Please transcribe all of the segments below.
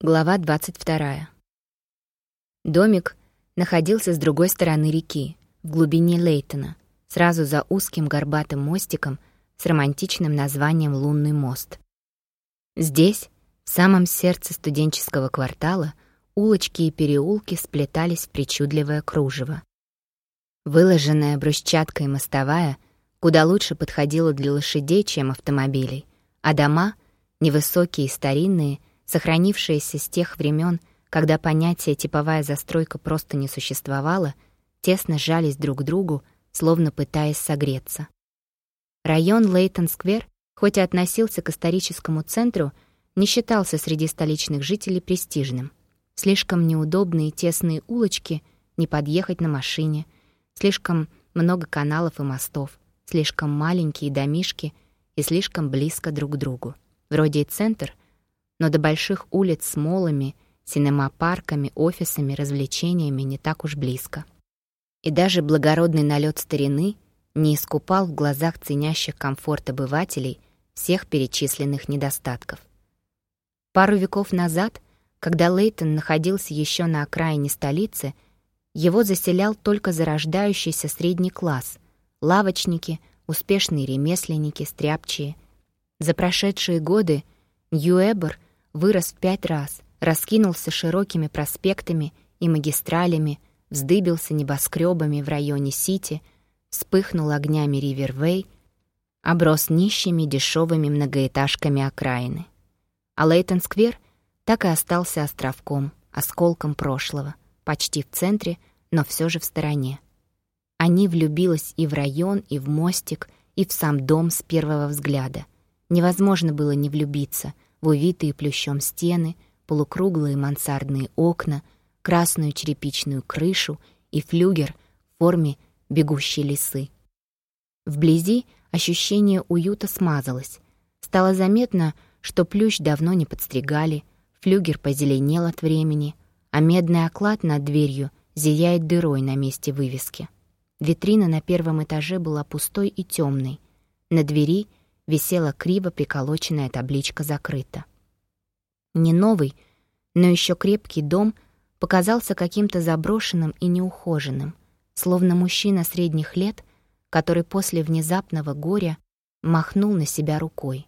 Глава 22. Домик находился с другой стороны реки, в глубине Лейтона, сразу за узким горбатым мостиком с романтичным названием «Лунный мост». Здесь, в самом сердце студенческого квартала, улочки и переулки сплетались в причудливое кружево. Выложенная брусчаткой мостовая куда лучше подходила для лошадей, чем автомобилей, а дома, невысокие и старинные — сохранившиеся с тех времен, когда понятие «типовая застройка» просто не существовало, тесно сжались друг к другу, словно пытаясь согреться. Район Лейтон-сквер, хоть и относился к историческому центру, не считался среди столичных жителей престижным. Слишком неудобные тесные улочки, не подъехать на машине, слишком много каналов и мостов, слишком маленькие домишки и слишком близко друг к другу. Вроде и центр — но до больших улиц с молами, синема-парками, офисами, развлечениями не так уж близко. И даже благородный налет старины не искупал в глазах ценящих комфорт обывателей всех перечисленных недостатков. Пару веков назад, когда Лейтон находился еще на окраине столицы, его заселял только зарождающийся средний класс, лавочники, успешные ремесленники, стряпчие. За прошедшие годы Нью-Эбор вырос в пять раз, раскинулся широкими проспектами и магистралями, вздыбился небоскребами в районе Сити, вспыхнул огнями Ривервей, оброс нищими дешевыми многоэтажками окраины. А Лейтон-сквер так и остался островком, осколком прошлого, почти в центре, но все же в стороне. Они влюбилась и в район, и в мостик, и в сам дом с первого взгляда. Невозможно было не влюбиться — в увитые плющом стены, полукруглые мансардные окна, красную черепичную крышу и флюгер в форме бегущей лисы. Вблизи ощущение уюта смазалось. Стало заметно, что плющ давно не подстригали, флюгер позеленел от времени, а медный оклад над дверью зияет дырой на месте вывески. Витрина на первом этаже была пустой и темной. На двери — висела криво приколоченная табличка «Закрыто». Не новый, но еще крепкий дом показался каким-то заброшенным и неухоженным, словно мужчина средних лет, который после внезапного горя махнул на себя рукой.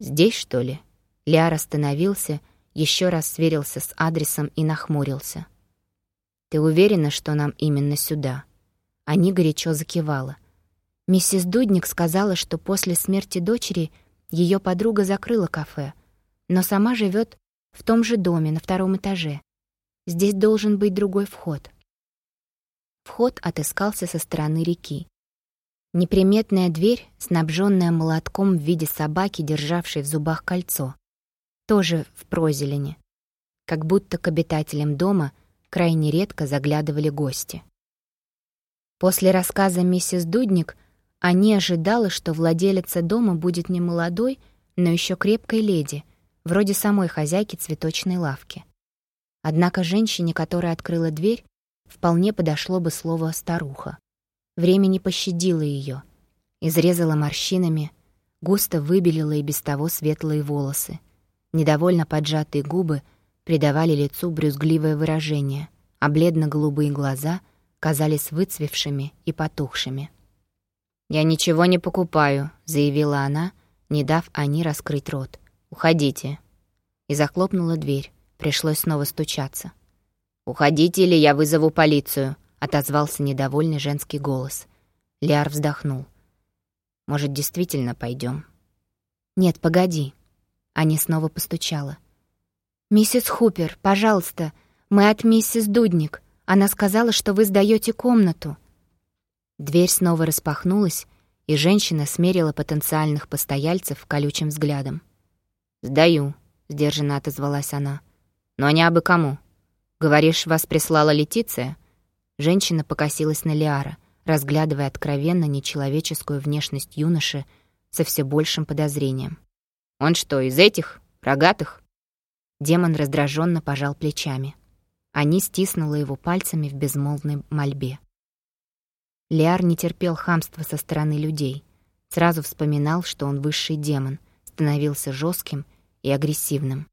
«Здесь, что ли?» Ляр остановился, еще раз сверился с адресом и нахмурился. «Ты уверена, что нам именно сюда?» Они горячо закивала — Миссис Дудник сказала, что после смерти дочери ее подруга закрыла кафе, но сама живет в том же доме на втором этаже. Здесь должен быть другой вход. Вход отыскался со стороны реки. Неприметная дверь, снабженная молотком в виде собаки, державшей в зубах кольцо. Тоже в прозелени. Как будто к обитателям дома крайне редко заглядывали гости. После рассказа миссис Дудник — они ожидала, что владелица дома будет не молодой, но еще крепкой леди, вроде самой хозяйки цветочной лавки. Однако женщине, которая открыла дверь, вполне подошло бы слово «старуха». Время не пощадило ее, изрезала морщинами, густо выбелила и без того светлые волосы. Недовольно поджатые губы придавали лицу брюзгливое выражение, а бледно-голубые глаза казались выцвевшими и потухшими. «Я ничего не покупаю», — заявила она, не дав Ани раскрыть рот. «Уходите». И захлопнула дверь. Пришлось снова стучаться. «Уходите, или я вызову полицию», — отозвался недовольный женский голос. Лиар вздохнул. «Может, действительно пойдем? «Нет, погоди». Ани снова постучала. «Миссис Хупер, пожалуйста, мы от миссис Дудник. Она сказала, что вы сдаете комнату». Дверь снова распахнулась, и женщина смерила потенциальных постояльцев колючим взглядом. «Сдаю», — сдержанно отозвалась она. «Но не абы кому. Говоришь, вас прислала Летиция?» Женщина покосилась на Лиара, разглядывая откровенно нечеловеческую внешность юноши со все большим подозрением. «Он что, из этих? Рогатых?» Демон раздраженно пожал плечами. Они стиснула его пальцами в безмолвной мольбе. Лиар не терпел хамства со стороны людей. Сразу вспоминал, что он высший демон, становился жестким и агрессивным.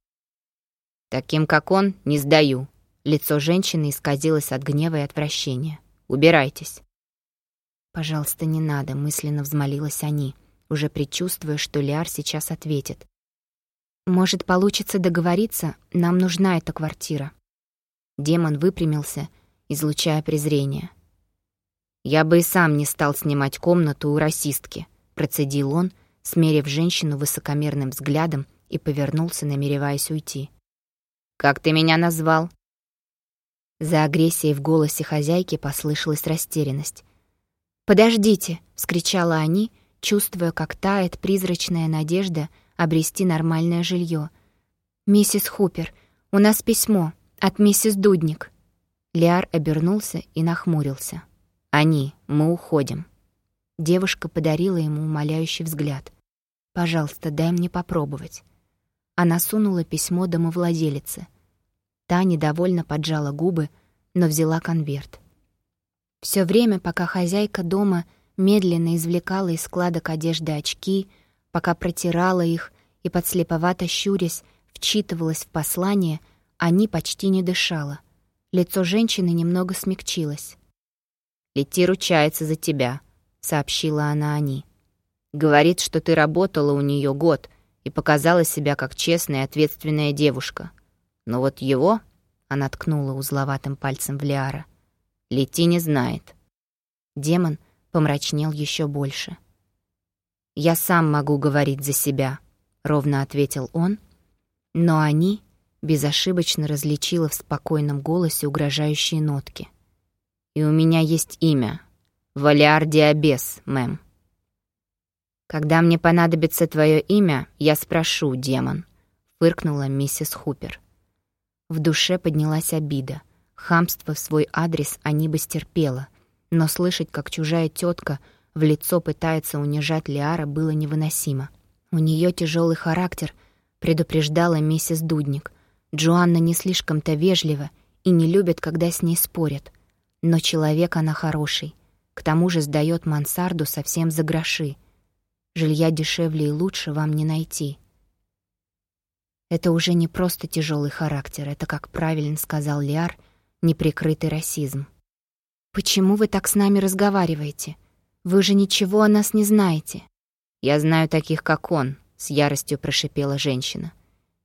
«Таким, как он, не сдаю». Лицо женщины исказилось от гнева и отвращения. «Убирайтесь». «Пожалуйста, не надо», — мысленно взмолилась они, уже предчувствуя, что Лиар сейчас ответит. «Может, получится договориться? Нам нужна эта квартира». Демон выпрямился, излучая презрение. «Я бы и сам не стал снимать комнату у расистки», — процедил он, смерив женщину высокомерным взглядом и повернулся, намереваясь уйти. «Как ты меня назвал?» За агрессией в голосе хозяйки послышалась растерянность. «Подождите!» — вскричала они, чувствуя, как тает призрачная надежда обрести нормальное жилье. «Миссис Хупер, у нас письмо от миссис Дудник». Лиар обернулся и нахмурился. «Они, мы уходим». Девушка подарила ему умоляющий взгляд. «Пожалуйста, дай мне попробовать». Она сунула письмо домовладелице. Та недовольно поджала губы, но взяла конверт. Все время, пока хозяйка дома медленно извлекала из складок одежды очки, пока протирала их и, подслеповато щурясь, вчитывалась в послание, они почти не дышала. Лицо женщины немного смягчилось. «Лети ручается за тебя», — сообщила она Ани. «Говорит, что ты работала у нее год и показала себя как честная и ответственная девушка. Но вот его...» — она ткнула узловатым пальцем в Лиара. «Лети не знает». Демон помрачнел еще больше. «Я сам могу говорить за себя», — ровно ответил он, но они безошибочно различила в спокойном голосе угрожающие нотки. И у меня есть имя. Валиар Диабес, мэм. Когда мне понадобится твое имя, я спрошу, демон, фыркнула миссис Хупер. В душе поднялась обида. Хамство в свой адрес они бы стерпела, но слышать, как чужая тетка в лицо пытается унижать Лиара, было невыносимо. У нее тяжелый характер, предупреждала миссис Дудник. Джоанна не слишком-то вежлива и не любит, когда с ней спорят. Но человек она хороший. К тому же сдаёт мансарду совсем за гроши. Жилья дешевле и лучше вам не найти. Это уже не просто тяжелый характер, это, как правильно сказал Лиар, неприкрытый расизм. «Почему вы так с нами разговариваете? Вы же ничего о нас не знаете». «Я знаю таких, как он», — с яростью прошипела женщина.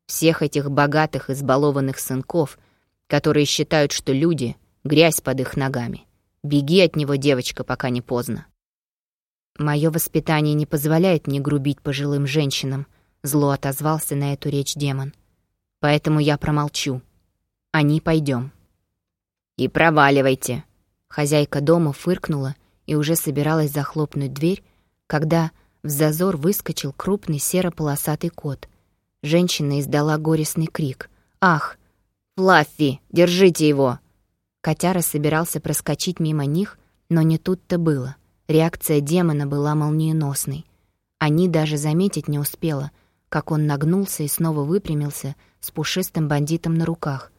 «Всех этих богатых, избалованных сынков, которые считают, что люди грязь под их ногами. Беги от него, девочка, пока не поздно. Мое воспитание не позволяет мне грубить пожилым женщинам, зло отозвался на эту речь демон. Поэтому я промолчу. Они пойдем. И проваливайте. Хозяйка дома фыркнула и уже собиралась захлопнуть дверь, когда в зазор выскочил крупный серо-полосатый кот. Женщина издала горестный крик. «Ах! Флаффи, держите его!» Котяра собирался проскочить мимо них, но не тут-то было. Реакция демона была молниеносной. Они даже заметить не успела, как он нагнулся и снова выпрямился с пушистым бандитом на руках.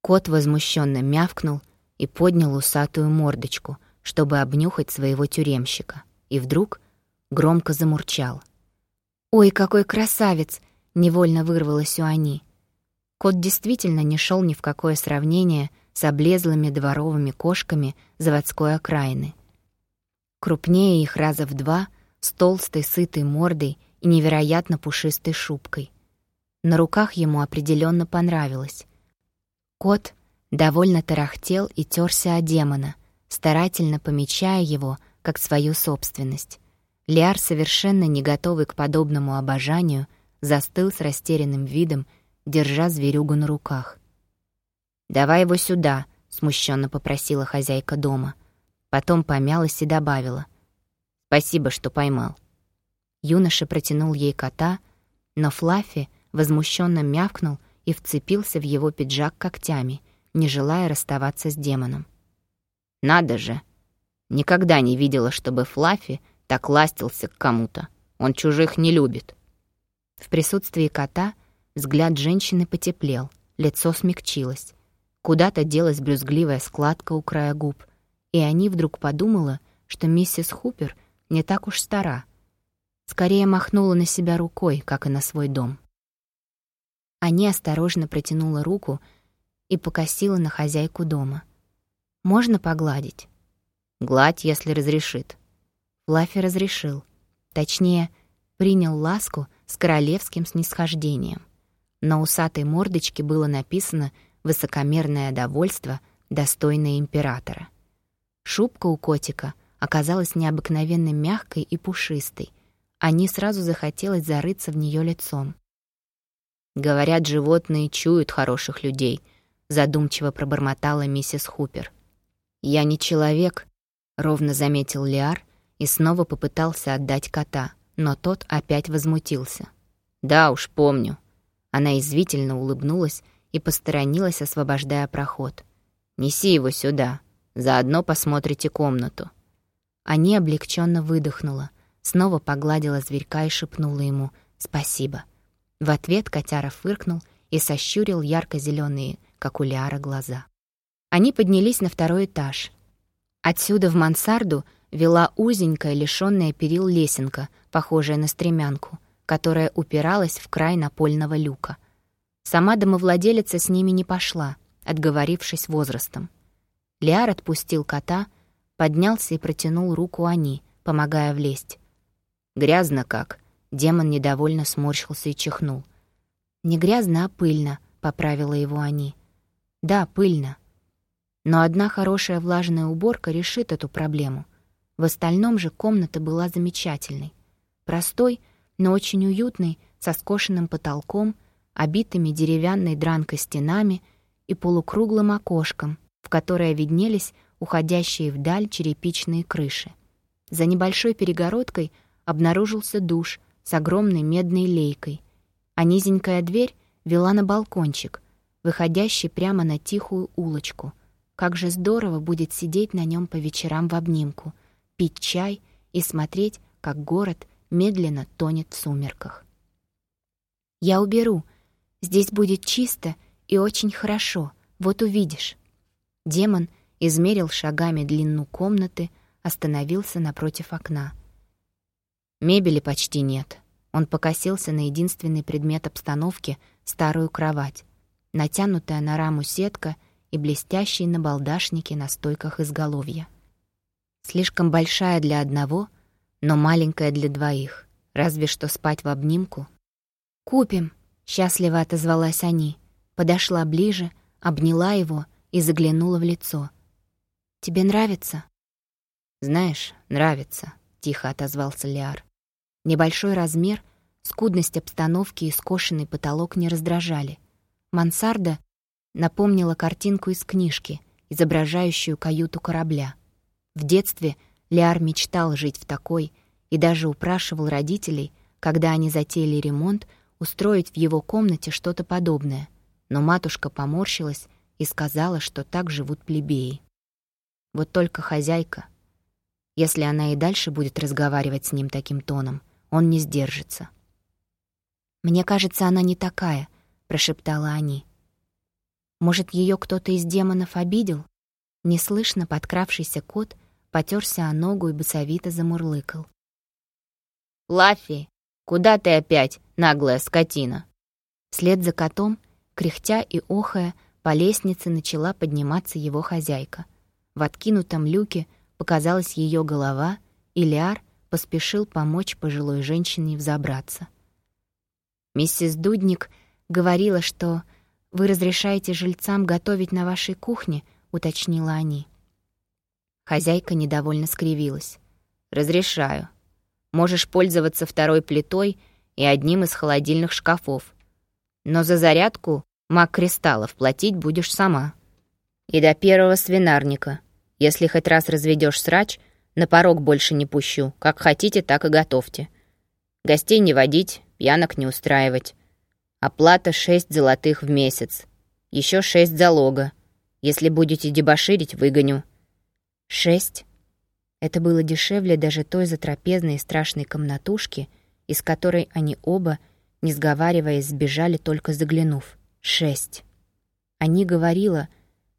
Кот возмущенно мявкнул и поднял усатую мордочку, чтобы обнюхать своего тюремщика. И вдруг громко замурчал. «Ой, какой красавец!» — невольно вырвалось у Ани. Кот действительно не шел ни в какое сравнение — с облезлыми дворовыми кошками заводской окраины. Крупнее их раза в два, с толстой сытой мордой и невероятно пушистой шубкой. На руках ему определенно понравилось. Кот довольно тарахтел и терся о демона, старательно помечая его как свою собственность. Лиар, совершенно не готовый к подобному обожанию, застыл с растерянным видом, держа зверюгу на руках — «Давай его сюда», — смущенно попросила хозяйка дома. Потом помялась и добавила. «Спасибо, что поймал». Юноша протянул ей кота, но Флаффи возмущенно мявкнул и вцепился в его пиджак когтями, не желая расставаться с демоном. «Надо же! Никогда не видела, чтобы Флаффи так ластился к кому-то. Он чужих не любит». В присутствии кота взгляд женщины потеплел, лицо смягчилось. Куда-то делась брюзгливая складка у края губ, и они вдруг подумала, что миссис Хупер не так уж стара. Скорее махнула на себя рукой, как и на свой дом. Они осторожно протянула руку и покосила на хозяйку дома. «Можно погладить?» «Гладь, если разрешит». Флаффи разрешил. Точнее, принял ласку с королевским снисхождением. На усатой мордочке было написано «Высокомерное довольство, достойное императора». Шубка у котика оказалась необыкновенно мягкой и пушистой. Они сразу захотелось зарыться в нее лицом. «Говорят, животные чуют хороших людей», — задумчиво пробормотала миссис Хупер. «Я не человек», — ровно заметил Лиар и снова попытался отдать кота, но тот опять возмутился. «Да уж, помню». Она извительно улыбнулась и посторонилась, освобождая проход. «Неси его сюда. Заодно посмотрите комнату». Они облегченно выдохнула, снова погладила зверька и шепнула ему «Спасибо». В ответ котяра фыркнул и сощурил ярко зеленые как у Лиара, глаза. Они поднялись на второй этаж. Отсюда в мансарду вела узенькая, лишённая перил лесенка, похожая на стремянку, которая упиралась в край напольного люка. Сама домовладелица с ними не пошла, отговорившись возрастом. Лиар отпустил кота, поднялся и протянул руку Ани, помогая влезть. «Грязно как», — демон недовольно сморщился и чихнул. «Не грязно, а пыльно», — поправила его Ани. «Да, пыльно. Но одна хорошая влажная уборка решит эту проблему. В остальном же комната была замечательной. Простой, но очень уютной, со скошенным потолком, обитыми деревянной дранкой стенами и полукруглым окошком, в которое виднелись уходящие вдаль черепичные крыши. За небольшой перегородкой обнаружился душ с огромной медной лейкой, а низенькая дверь вела на балкончик, выходящий прямо на тихую улочку. Как же здорово будет сидеть на нем по вечерам в обнимку, пить чай и смотреть, как город медленно тонет в сумерках. «Я уберу. Здесь будет чисто и очень хорошо. Вот увидишь». Демон измерил шагами длину комнаты, остановился напротив окна. Мебели почти нет. Он покосился на единственный предмет обстановки — старую кровать, натянутая на раму сетка и блестящие набалдашники на стойках изголовья. Слишком большая для одного, но маленькая для двоих, разве что спать в обнимку. «Купим», — счастливо отозвалась они, подошла ближе, обняла его и заглянула в лицо. «Тебе нравится?» «Знаешь, нравится», — тихо отозвался Лиар. Небольшой размер, скудность обстановки и скошенный потолок не раздражали. Мансарда напомнила картинку из книжки, изображающую каюту корабля. В детстве Лиар мечтал жить в такой и даже упрашивал родителей, когда они затеяли ремонт, устроить в его комнате что-то подобное. Но матушка поморщилась и сказала, что так живут плебеи. Вот только хозяйка. Если она и дальше будет разговаривать с ним таким тоном, он не сдержится. «Мне кажется, она не такая», — прошептала они. «Может, ее кто-то из демонов обидел?» Неслышно подкравшийся кот потерся о ногу и босовито замурлыкал. «Лаффи, куда ты опять, наглая скотина?» Вслед за котом, кряхтя и охая, по лестнице начала подниматься его хозяйка. В откинутом люке показалась ее голова, и Лиар поспешил помочь пожилой женщине взобраться. «Миссис Дудник говорила, что вы разрешаете жильцам готовить на вашей кухне», — уточнила они. Хозяйка недовольно скривилась. «Разрешаю. Можешь пользоваться второй плитой и одним из холодильных шкафов. Но за зарядку маг кристаллов платить будешь сама. И до первого свинарника. Если хоть раз разведешь срач, на порог больше не пущу. Как хотите, так и готовьте. Гостей не водить, пьянок не устраивать. Оплата шесть золотых в месяц. Еще шесть залога. Если будете дебоширить, выгоню. Шесть? Это было дешевле даже той затрапезной страшной комнатушки, из которой они оба, не сговариваясь, сбежали, только заглянув. Шесть. Они говорила,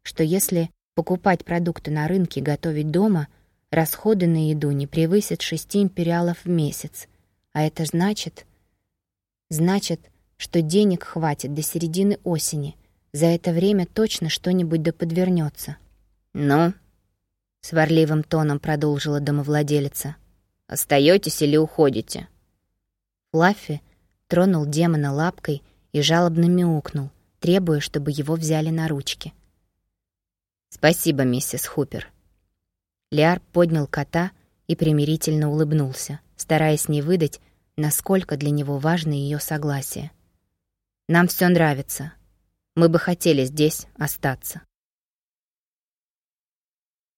что если покупать продукты на рынке, готовить дома, расходы на еду не превысят шести империалов в месяц. А это значит... Значит, что денег хватит до середины осени. За это время точно что-нибудь да подвернется. «Ну?» — сварливым тоном продолжила домовладелица. «Остаетесь или уходите?» Флаффи тронул демона лапкой и жалобно мяукнул, требуя, чтобы его взяли на ручки. «Спасибо, миссис Хупер». Лиар поднял кота и примирительно улыбнулся, стараясь не выдать, насколько для него важно ее согласие. «Нам все нравится. Мы бы хотели здесь остаться».